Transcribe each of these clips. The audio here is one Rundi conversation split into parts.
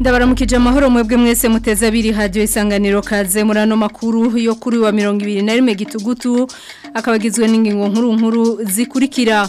ndabaramukije amahoro mwebwe mwese muteze abiri hadiyo isanganiro kaze muri ano makuru yo kuri wa mirongo ibiri na rimwe gitugutu akaba agizwe n'ingingo nkuru nkuru zikurikira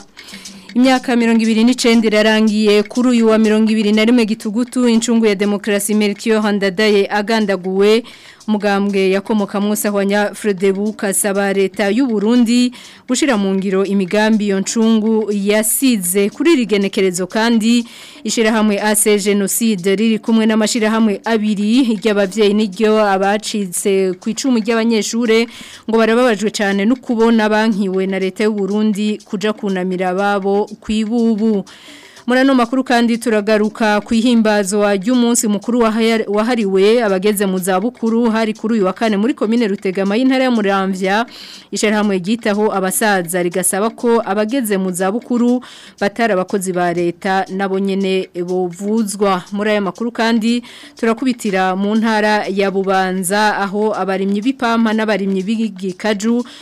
imyaka mirongo ibiri n'icenda irarangiye kuri uyu wa mirongo ibiri na rimwe gitugutu incungu ya demokrasi Melchior Handadaye agandaguwe umugambwe yakomokamwo sahwanya Frodebuka asaba leta y'u Burundi gushira mu ngiro imigambi yo ncungu yasize kuri rigenekerezo kandi Ishyirahamwe hamwe AC genocide riri kumwe namashyirahamwe hamwe abiri y'abavyeyi n'iryo abacitse ku icumu ry’abanyeshuri ngo barababajwe cyane no kubona bankiwe na leta y'u Burundi kuja kunamira babo ku muri ano makuru kandi turagaruka ku ihimbazwa ry'umunsi mukuru wahariwe abageze mu zabukuru hari kuri uyu wa kane muri komine rutegama y'intara ya muramvya ishyirahamwe ryitaho abasaza rigasaba ko abageze mu zabukuru batari abakozi ba leta nabo nyine buvuzwa muri aya makuru kandi turakubitira mu ntara ya bubanza aho abarimyi b'ipampa n'abarimyi b'igikaju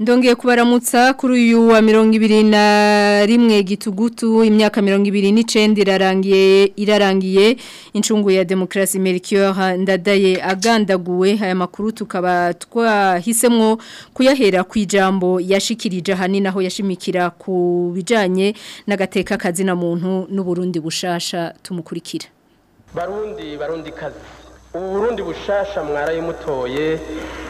ndongeye kubaramutsa kuri uyu wa mirongo ibiri na rimwe gitugutu imyaka mirongo ibiri n'icyenda irarangiye irarangiye incungu ya demokrasi merikiyora ndadaye agandaguwe aya makuru tukaba twahisemo kuyahera ku ijambo yashikirije ahanini naho yashimikira ku bijyanye n'agateka kazina muntu n’u Burundi bushasha tumukurikira barundi barundi kazi ubu burundi bushasha mwarayimutoye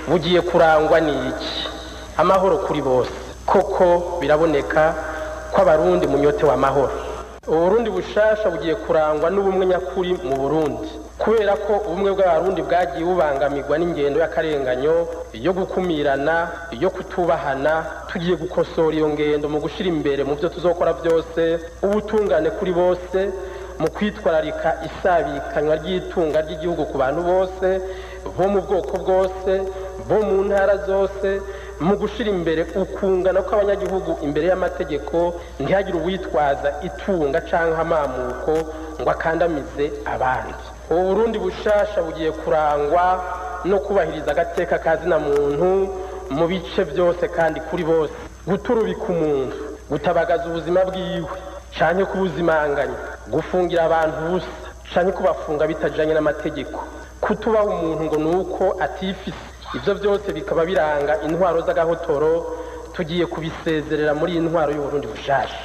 bugiye kurangwa ni iki amahoro kuri bose koko biraboneka ko abarundi munyotewe amahoro uburundi bushasha bugiye kurangwa n'ubumwe nyakuri mu burundi kubera ko ubumwe bw'abarundi bwagiye bubangamirwa n'ingendo y'akarenganyo yo gukumirana yo kutubahana tugiye gukosora iyo ngendo mu gushyira imbere mu byo tuzokora byose ubutungane kuri bose mu kwitwararika isabikanywa ry'itunga ry'igihugu ku bantu bose bo mu bwoko bwose bo mu ntara zose mu gushyira imbere ukungana kw'abanyagihugu imbere y'amategeko ntihagire uwitwaza itunga cyangwa amamuko ngo akandamize abandi ubu burundi bushasha bugiye kurangwa no kubahiriza agateka kazina muntu mu bice byose kandi kuri bose guturubika umuntu gutabagaza ubuzima bwiwe cyane kubuzimanganya gufungira abantu ubusa cyane kubafunga bitajyanye n'amategeko kutubaha umuntu ngo ni uko atifise ibyo byose bikaba biranga intwaro z'agahotoro tugiye kubisezerera muri iyi ntwaro y'uburundi bushaje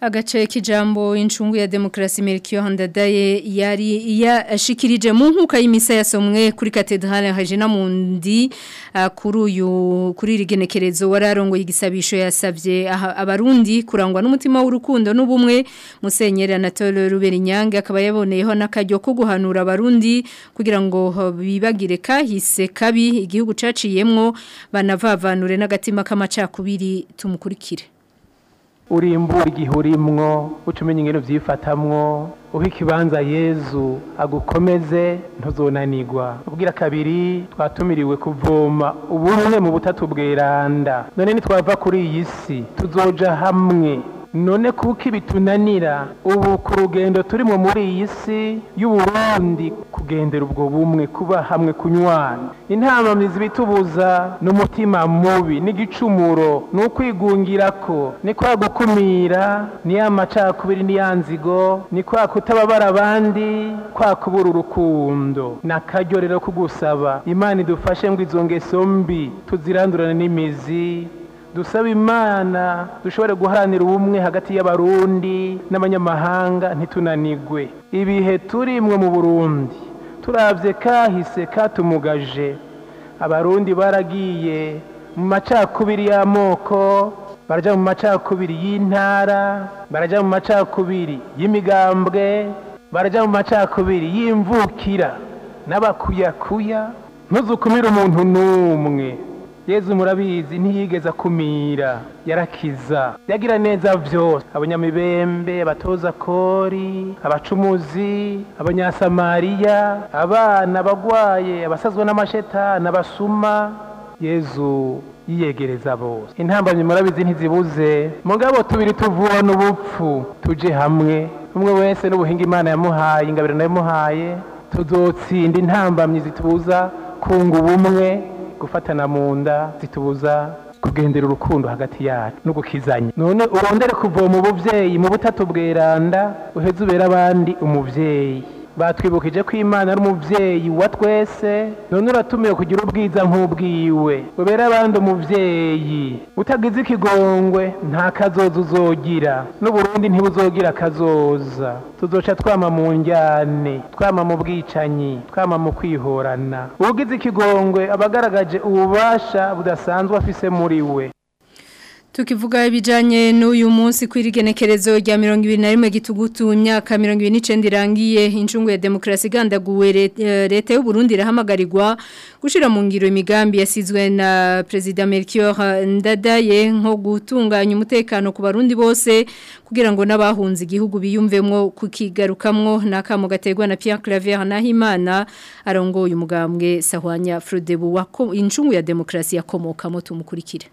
agace k'ijambo incungu ya demokarasi Melchior Handadaye yari yashikirije mu nkuka y'imisa yasomwe kuri katedrale Regina Mundi ah, kuri uyu kuri iri genekerezo wararongoye igisabisho yasabye abarundi kurangwa n'umutima w'urukundo n'ubumwe Musenyeri Anatole Ruberinyange akaba yaboneyeho n'akajyo ko guhanura abarundi kugira ngo bibagire kahise kabi igihugu caciyemwo banavavanure n'agatima k'amacakubiri tumukurikire uri imbura igihe urimwo uca umenya ingano byifatamwo uha ikibanza yezu agukomeze ntuzonanigwa ubwira kabiri twatumiriwe kuvoma ubumwe mu butatu bw’iranda none nitwava kuri iyi si tuzoja hamwe none kuko ibitunanira ubu ku rugendo turimo muri iyi si y'uburundi kugendera ubwo bumwe kuba hamwe kunywana intambamizi bitubuza n'umutima mubi n'igicumuro ni ukwigungira ko ni kwa gukumira ni ya macakubiri n'iyanzigo ni kwa kutababara abandi kwa kubura urukundo ni rero kugusaba imana idufashe ngo izo ngeso mbi tuzirandurane n'imizi dusaba imana dushobore guharanira ubumwe hagati y'abarundi n'abanyamahanga ntitunanigwe ibihe turimwe mu burundi turabye kahise katumugaje abarundi baragiye mu macakubiri y'amoko barajya mu macakubiri y'intara barajya mu macakubiri y'imigambwe barajya mu macakubiri y'imvukira n'abakuyakuya ntuzukumire umuntu n'umwe yezu murabizi ntiyigeze akumira yarakiza yagira neza byose abanyamibembe abatoza kori abacumuzi abanyasamariya abana abagwaye abasazwe n’amasheta nabasuma yezu yiyegereza bose intambamyi murabizi ntizibuze mugabo tubiri tuvura n'ubupfu tuje hamwe umwe wese n'ubuhinga imana yamuhaye ingabire nayo yamuhaye tuzotsinda intambamyi zitubuza kunga ubumwe gufatana mu nda zitubuza kugendera urukundo hagati yacu no gukizanya none urondere kuvoma ubuvyeyi mu butatu bweranda uheze ubera abandi umubyeyi. batwibukije ko imana ari umubyeyi wa twese none uratumiwe kugira ubwiza nk'ubwiwe ubere abandi umubyeyi utagize ikigongwe nta kazoza uzogira n'uburundi ntibuzogira kazoza tuzoca twama mu njyane twama mu bwicanyi twama mu kwihorana ugize ikigongwe aba ububasha budasanzwe afise muri we tukivuga ibijyanye n'uyu munsi ku irigenekerezo rya mirongo ibiri na rimwe gitugutu imyaka mirongo irangiye inshungu ya demokarasi igandaguwe eh, leta y'u Burundi irahamagarirwa gushira mu ngiro imigambi yasizwe na perezida melchior ndadaye nko gutunganya umutekano ku Burundi bose kugira ngo n'abahunze igihugu biyumvemo kukigarukamwo n'akamo gaterwa na Pierre Claver Nahimana uyu umugambwe Sahwanya Frodebu inshungu ya demokrasi yakomoka yakomokamo tumukurikire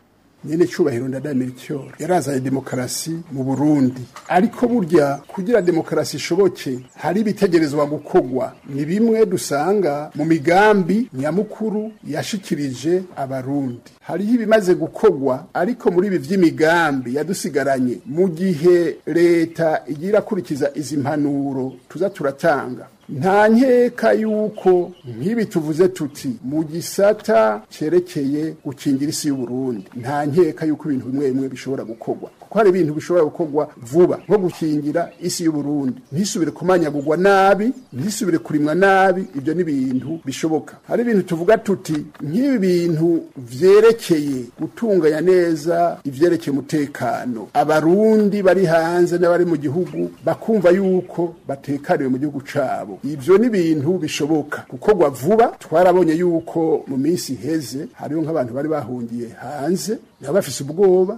nyine cyubahiro ndadaye melchior yarazanye demokarasi mu burundi ariko burya kugira demokarasi ishoboke hari ibitegerezwa gukogwa ni bimwe dusanga mu migambi nyamukuru yashikirije abarundi hariho ibimaze gukogwa ariko muri ibi by'imigambi yadusigaranye mu gihe leta igira akurikiza izi mpanuro tuza turatanga nta nkeka y'uko nk'ibi tuvuze tuti mu gisata cyerekeye gukingira isi y'uburundi nta nkeka y'uko ibintu bimwe bimwe bishobora gukorwa ko hari ibintu bishobora gukorwa vuba nko gukingira isi y'uburundi ntisubire kumanyagurwa nabi ntisubire kurimwa nabi ibyo ni ibintu bishoboka hari ibintu tuvuga tuti nk'ibi bintu byerekeye gutunganya neza ibyerekeye umutekano abarundi bari hanze n'abari mu gihugu bakumva yuko batekaniwe mu gihugu cabo ibyo ni ibintu bishoboka gukorwa vuba twarabonye yuko mu minsi iheze hariho nk'abantu bari bahungiye hanze nabo bafise ubwoba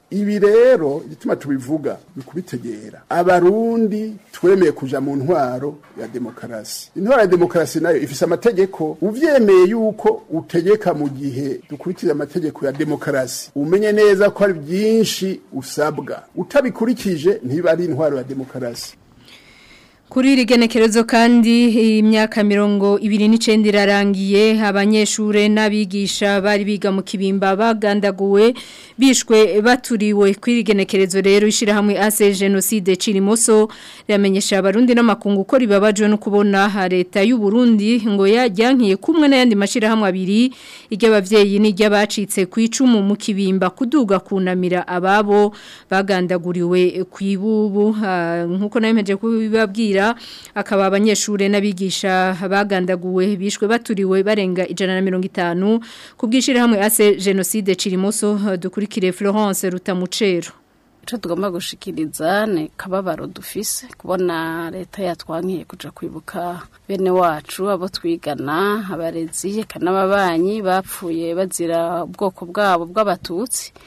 ibi rero igituma tubivuga ni kubitegera abarundi twemeye kujya mu ntwaro ya demokarasi intwaro ya demokarasi nayo ifise amategeko ubyemeye yuko utegeka mu gihe dukurikije amategeko ya demokarasi umenye neza ko ari byinshi usabwa utabikurikije ntiba ari intwaro ya demokarasi Kuri iri genekerezo kandi eh, imyaka mirongo ibiri n'icenda irarangiye abanyeshuri n'abigisha bari biga mu kibimba bagandaguwe bishwe baturiwe kuri iri genekerezo rero ishyirahamwe AC Genocide Cirimoso ryamenyesha abarundi n'amakungu ko ribabajwe no kubona leta y'u Burundi ngo yajyankiye kumwe n'ayandi mashyirahamwe abiri iry'abavyeyi n'iry'abacitse icumu mu kibimba kuduga kunamira ababo bagandaguriwe ku kwibubu ah, nkuko nayemeje kubibabwira Kirazira akaba abanyeshuri n'abigisha bagandaguwe bishwe baturiwe barenga ijana na mirongo itanu ku bw'ishyirahamwe ase jenoside Cirimoso dukurikire Florence Rutamucero icyo tugomba gushikiriza ni kababaro dufise kubona leta yatwankiye kuja kwibuka bene wacu abo twigana abarezi reka n'ababanyi bapfuye bazira ubwoko bwabo bw'abatutsi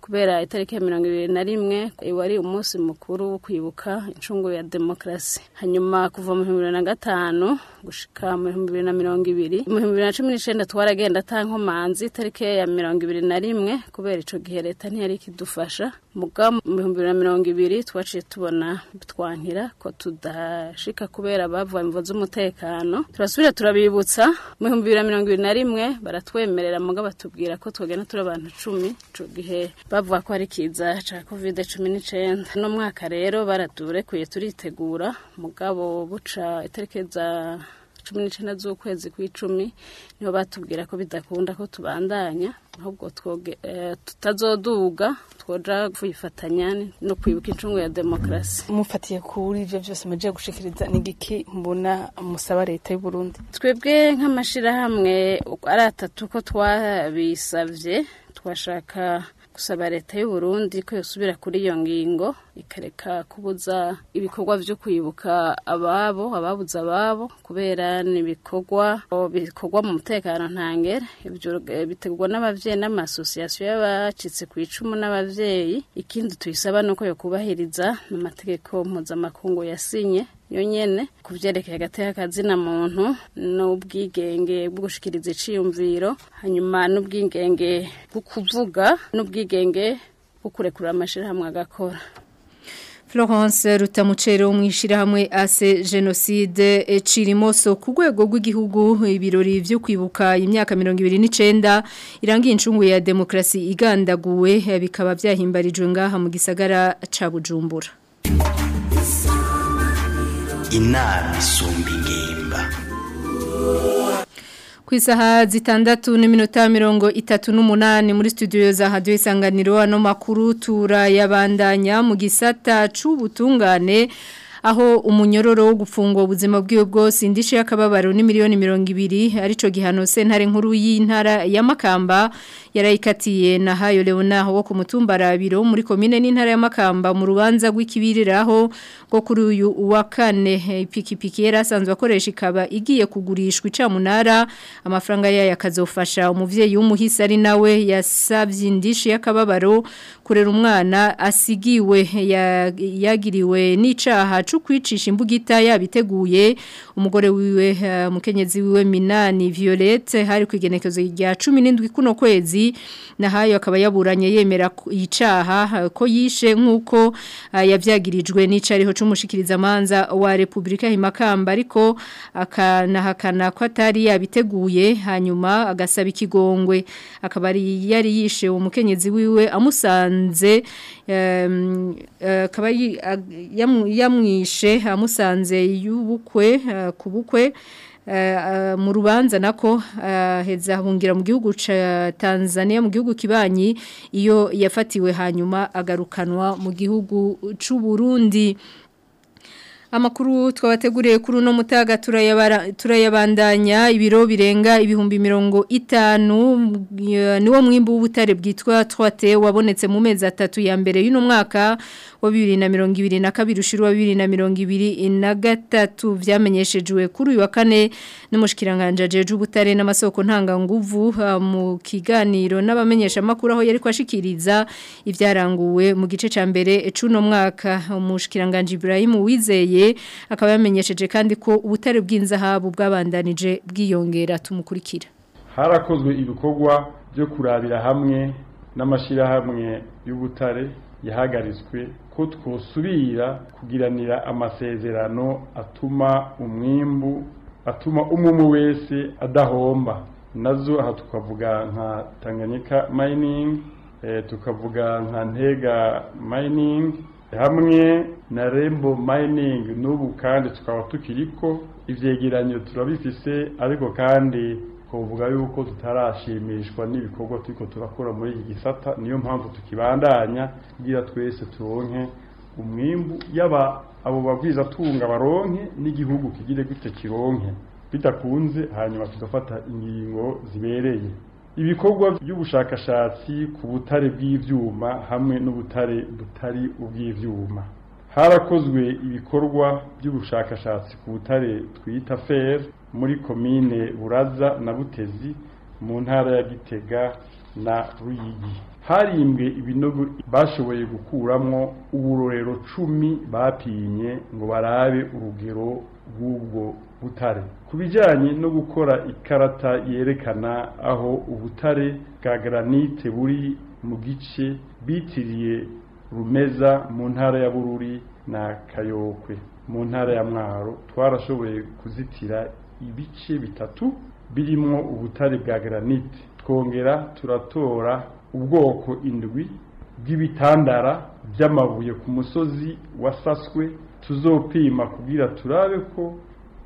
kubera itariki ya mirongo ibiri na rimwe wari umunsi mukuru wo kwibuka incungu ya demokarasi hanyuma kuva mu bihumbi bibiri na gatanu gushika mu bihumbi bibiri na mirongo ibiri mu bihumbi bibiri na cumi n'icyenda twaragenda atankomanzi tariki ya mirongo ibiri na rimwe kubera icyo gihe leta ntiyari ikidufasha muga mu bihumbi bibiri na mirongo ibiri twaciye tubona twankira ko tudashika kubera bavuye mu z'umutekano turasubira turabibutsa mu bihumbi bibiri na mirongo ibiri na na rimwe baratwemerera muga batubwira ko twogenda turi abantu cumi ico gihe bavuga ko ari kiza ca covid cumi n'icenda no mwaka rero baraturekuye turitegura mugabo buca itariki za cumi n'icenda z'ukwezi kw'icumi niho batubwira ko bidakunda ko tubandanya ahubwo eh, tutazoduga twoja kuyifatanya no kwibuka incungu ya demokarasi mufatiye kuri ivyo vyose muje gushikiriza n'igiki mbona musaba leta y'u Burundi twebwe nk'amashirahamwe ari atatu ko twabisavye twashaka gusaba leta y'u Burundi ko yosubira kuri iyo ngingo ikareka kubuza ibikorwa byo kwibuka ababo ababuza ababo kubera n'ibikorwa bikorwa mu mutekano ntangera ibyo bitegurwa n'ababyeyi n'amasosiyasiyo y'abacitse ku icumu n'ababyeyi ikindi tuyisaba ni uko yo kubahiriza amategeko mpuzamakungu yasinye yo ku byerekeye agateka kazina muntu n'ubwigenge bwo gushikiriza iciyumviro hanyuma n'ubwigenge bwo kuvuga n'ubwigenge bwo kurekura amashyirahamwe agakora Florence Rutamucero mu ishyirahamwe ase jenoside Cirimoso eh, ku rwego rw'igihugu ibirori byo kwibuka imyaka mirongo ibiri n'icyenda irangiye incungu ya demokrasi igandaguwe eh, bikaba byahimbarijwe ngaha mu gisagara cya bujumbura inama isumba ku zitandatu n'iminota mirongo itatu n'umunani muri studio za hadiyo isanganiro ano makuru turayabandanya mu gisata cy'ubutungane aho umunyororo wo gufungwa ubuzima bw'iyo bwose indishyi y'akababaro ni miliyoni mirongo ibiri aricyo gihano sentare nkuru y'intara ya makamba yarayikatiye na hayo leona wo ku mutumba rabiro muri komine n'intara ya makamba mu rubanza rw'ikibiriraho ngo kuri uyu wa kane eh, ipikipiki yari asanzwe akoresha ikaba igiye kugurishwa icamunara amafaranga yayo akazofasha umuvyeyi w'umuhisi ari nawe yasabye indishi y'akababaro kurera umwana asigiwe yagiriwe n'icaha cyo kwicisha imbugita biteguye umugore wiwe eh, mukenyezi wiwe Minani Violette hari kwigenekezo rya 17 kuno kwezi kabiri nahayo akaba yaburanye yemera icaha eh, ko yishe nkuko eh, yavyagirijwe n'icariho c'umushikiriza manza wa Republika Himakamba ariko akanahakana ko atari yabiteguye hanyuma agasaba ikigongwe akaba yari yishe umukenyezi wiwe amusanze eh, akaba yamwishe amusanze yubukwe kubukwe mu rubanza nako eh, heza bungira mu gihugu cya Tanzania mu gihugu kibanyi iyo yafatiwe hanyuma agarukanwa mu gihugu cy'u Burundi amakuru twabateguriye kuri uno mutaga turayabandanya ibiro birenga ibihumbi mirongo itanu niwo mwimbu w'ubutare bwitwa twate wabonetse mu mezi atatu ya mbere y'uno mwaka wa bibiri na mirongo ibiri na kabiri ushira wa bibiri na mirongo ibiri na gatatu byamenyeshejwe kuri uyu wa kane n'umushikiranganje jeje ubutare n'amasoko ntanganguvu ah, mu kiganiro n'abamenyeshamakuru aho yari kwashikiriza ibyaranguwe mu gice cya mbere cy'uno mwaka umushikiranganji Ibrahim Wizeye bukurikiye akaba yamenyesheje kandi ko ubutare bw'inzahabu bwabandanije bwiyongera tumukurikira harakozwe ibikorwa byo kurabira hamwe n'amashyirahamwe y'ubutare yahagaritswe ko twosubira kugiranira amasezerano atuma umwimbu atuma umumu wese adahomba nazo aha tukavuga nka tanganyika mayiningi eh, tukavuga nka ntega mining. hamwe na rembo mayiningi n'ubu kandi tukaba tukiri ko ibyegeranyo turabifise ariko kandi kuvuga yuko tutarashimishwa n'ibikorwa turiko turakora muri iki gisata niyo mpamvu tukibandanya kugira twese turonke umwimbu yaba abo bagwizatunga baronke n'igihugu kigire gute kironke bidakunze hanyuma tugafata ingingo zibereye ibikorwa by'ubushakashatsi ku butare bw'ibyuma hamwe n'ubutare butari ubw'ibyuma harakozwe ibikorwa by'ubushakashatsi ku butare twita fer muri komine buraza na butezi mu ntara ya gitega na ruyigi harimbwe ibinogo bashoboye gukuramo uburorero cumi bapimye ngo barabe urugero rw'ubwo butare ku bijyanye no gukora ikarata yerekana aho ubutare bwa granite buri mu gice bitiriye rumeza mu ntara ya bururi na kayokwe mu ntara ya mwaro twarashoboye kuzitira ibice bitatu birimo ubutare bwa granite twongera turatora ubwoko indwi bw'ibitandara by'amabuye ku musozi wasaswe tuzopima kubwira turabe ko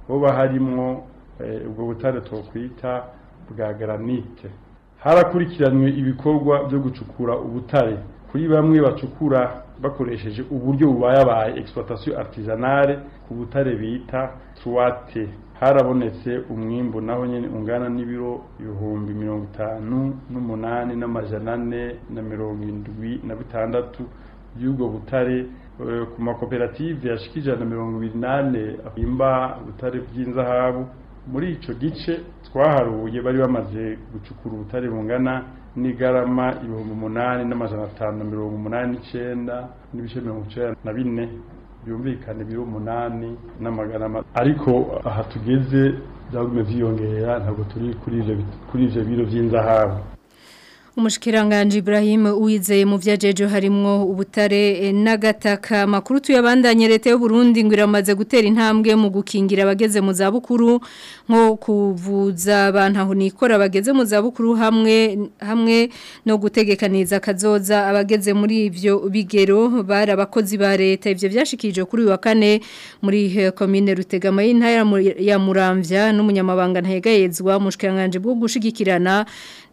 hoba harimwo eh, ubwo butare twokwita bwa granite. harakurikiranwe ibikorwa byo gucukura ubutare kuri bamwe bacukura bakoresheje uburyo bubayabaye exploitation artisanale ku butare bita truate harabonetse umwimbu naho nyine ungana n'ibiro ibihumbi mirongo itanu n'umunani n'amajana ane na mirongo indwi na bitandatu by'ubwo butare Eh, ku makoperative yashika ijana mirongo ibiri n'ane ahimba ubutare bw'inzahabu muri icyo gice twaharuye bari bamaze gucukura ubutare bungana n'igarama ibihumbi umunani n'amajana atanu mirongo umunani n'icyenda n'ibice mirongo icyenda na bine byumvikane biri umunani n’amagarama. ariko aha tugeze byagume byiyongera ntabwo turi kuri ibyo biro by'inzahabu umushikiranganji Ibrahim uwizeye mu byajeje harimo ubutare eh, n'agataka makuru tuyabandanye leta y'u Burundi ngo iramaze gutera intambwe mu gukingira abageze mu za bukuru nko kuvuza abantu aho nikora bageze mu za bukuru hamwe hamwe no gutegekaniza kazoza abageze muri ivyo bigero bara abakozi ba leta ivyo byashikije kuri uyu wa kane muri commune eh, Rutegama y'intara ya Muramvya n'umunyamabanga ntegayezwa mushikiranganje bwo gushigikirana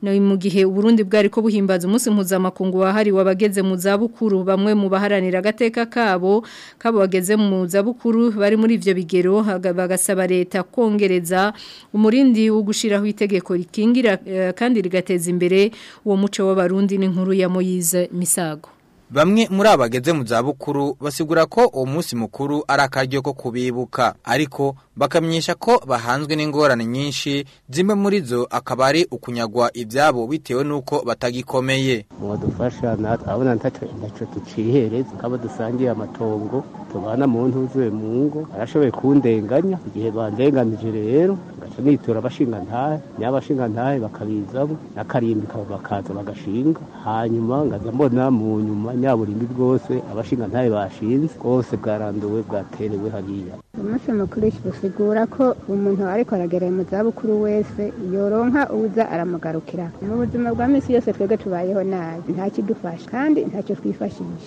no mu gihe Burundi bwariko buhimbaza umunsi mpuzamakungu wahari wabageze mu zabukuru bamwe mu baharanira agateka kabo kabo bageze mu zabukuru bari muri ivyo bigero bagasaba leta kongereza umurindi wo gushiraho itegeko rikingira uh, kandi rigateza imbere uwo muco w'abarundi n'inkuru ya Moyize Misago Bamwe muri abageze mu zabukuru basigura ko uwo munsi mukuru ari akaryo ko kubibuka ariko bakamenyesha ko bahanzwe n'ingorane nyinshi zimwe muri zo akaba ari ukunyagwa ibyabo bitewe n'uko batagikomeye badufasha abona ntacyo tucihereza kaba dusangiye amatongo tubana mu ntuzuye mu ngo arashoboye kundenganya igihe bandenganije rero ngaca nitura abashingantahe n'abashingantahe bakabizamo n'akarimbi bakaza bagashinga hanyuma ngaza mbona mu nyuma nyaburimbi bwose abashingantahe bashinze bwose bwaranduwe bwaterewe hariya umunsi mukuru busigura ko umuntu ariko aragereye mu zabukuru wese yoronka uza aramugarukira mu buzima bwa minsi yose twebwe tubayeho nabi nta kidufasha kandi ntacyo twifashisha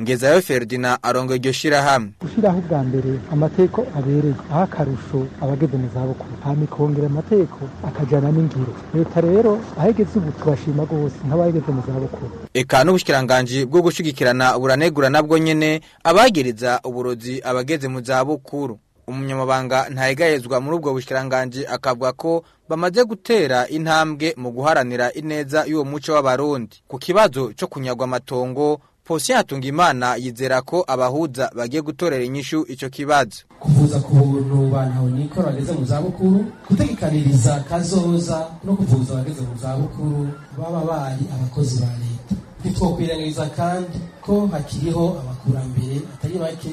ngezayo Ferdinand arongo iryo shirahamwe gushiraho bwa mbere amateko abereye aho akarusho abageze mu zabukuru hama ikongera amateko akajana n'ingiro leta rero ahegeze ubu tubashima rwose nk'abageze mu zabukuru eka n'ubushikiranganje bwo gushyigikirana uburanegura nabwo nyene abagereza uburozi abageze mu zabukuru umunyamabanga ntayegayezwa muri ubwo bushikiranganji akavuga ko bamaze gutera intambwe mu guharanira ineza y'uwo muco w'abarundi ku kibazo cyo kunyagwa amatongo Posien Hatungimana yizera ko abahuza bagiye gutorera inyishu icyo kibazo. Kuvuza ku buntu bantu nikora bageze mu zabukuru, gutegekaniriza kazoza no kuvuza bageze mu zabukuru baba bari abakozi ba leta. Ntitwokwirengagiza kandi ko hakiriho abakurambere atari bake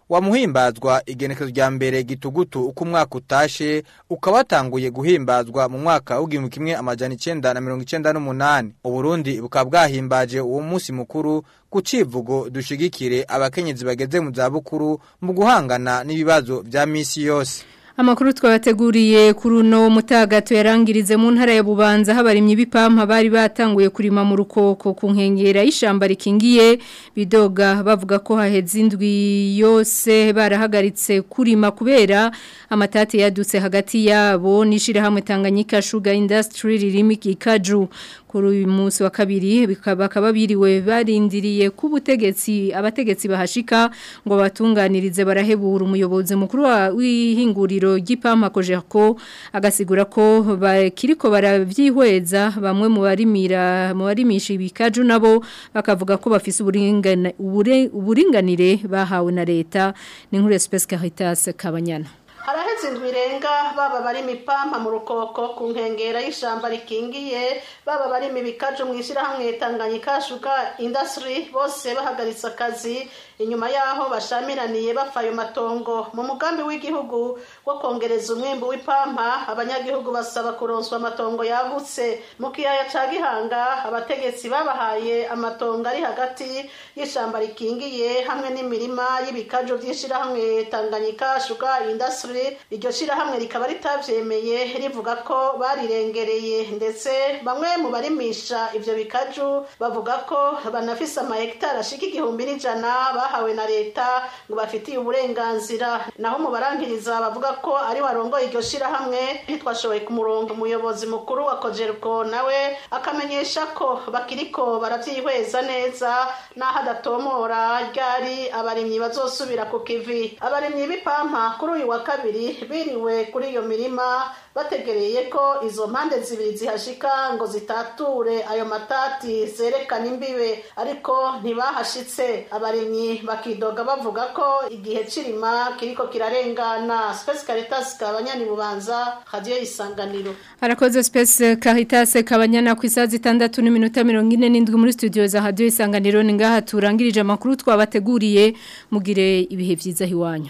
wamuhimbazwa igenekezo rya mbere gitugutu uko umwaka utashe ukaba watanguye guhimbazwa mu mwaka w'igihumbi kimwe amajana icyenda na mirongo icyenda n'umunani uburundi bukaba bwahimbaje uwo munsi mukuru ku civugo dushigikire abakenyezi bageze mu zabukuru mu guhangana n'ibibazo bya misi yose amakuru twabateguriye kuri uno mutagato yarangirize mu ntara ya bubanza habarimye ibipampa bari batanguye kurima mu rukoko ku nkengera y'ishyamba rikingiye bidoga bavuga ko haheze indwi yose barahagaritse kurima kubera amatate yadutse hagati yabo n'ishyirahamwe tanganyika shuga industry ririmo ikikaju kuri uyu munsi wa kabiri bakaba biriwe barindiriye ko ubutegetsi abategetsi bahashika ngo batunganirize barahebura umuyobozi mukuru w'ihinguriro ry'ipampa kojeko agasigura ko bakiriko barabyihweza bamwe mu barimira mu barimisha ibikaju nabo bakavuga ko bafise uburinganire bahawe na leta ni nkuru ya Space Caritas Kabanyana haraheze indwi irenga baba barimo ipampa mu rukoko ku nkengero y'ishyamba rikingiye baba barimo ibikaju mu ishyirahamwe tanganyika shuga indasitiri bose bahagaritse akazi inyuma y'aho bashamiraniye bapfa ayo matongo mu mugambi w'igihugu wo kongereza umwimbi w'ipampa abanyagihugu basaba kuronswa amatongo yagutse mu kiyaya cya gihanga abategetsi babahaye amatongo ari hagati y'ishyamba rikingiye hamwe n'imirima y'ibikaju by'ishyirahamwe tanganyika shuga indasitiri iryo shyirahamwe rikaba ritabyemeye rivuga ko barirengereye ndetse bamwe mu barimisha ibyo bikaju bavuga ko banafise ama hegitari ashika igihumbi n'ijana bahawe na leta ngo bafitiye uburenganzira naho mu barangiriza bavuga ko ari warongoye iryo shyirahamwe ntitwashoboye ku umuyobozi mukuru wa kojeriko nawe akamenyesha ko bakiri ko barabyihweza neza n'aho adatomora ryari abarimyi bazosubira ku kivi abarimyi b'ipampa kuri uyu wa kabiri biriwe kuri iyo mirima bategereye ko izo mpande zibiri zihashika ngo zitature ayo matati zerekana imbibe ariko ntibahashitse abarimyi bakidoga bavuga ko igihe kirima kiriko kirarengana Space Caritas kabanyana ibubanza radio isanganiro Arakoze Space Caritas kabanyana ku isaha zitandatu n'iminota mirongo n’indwi muri studio za Hadiyo isanganiro ni ningaha turangirije amakuru twabateguriye mugire ibihe byiza hiwanyu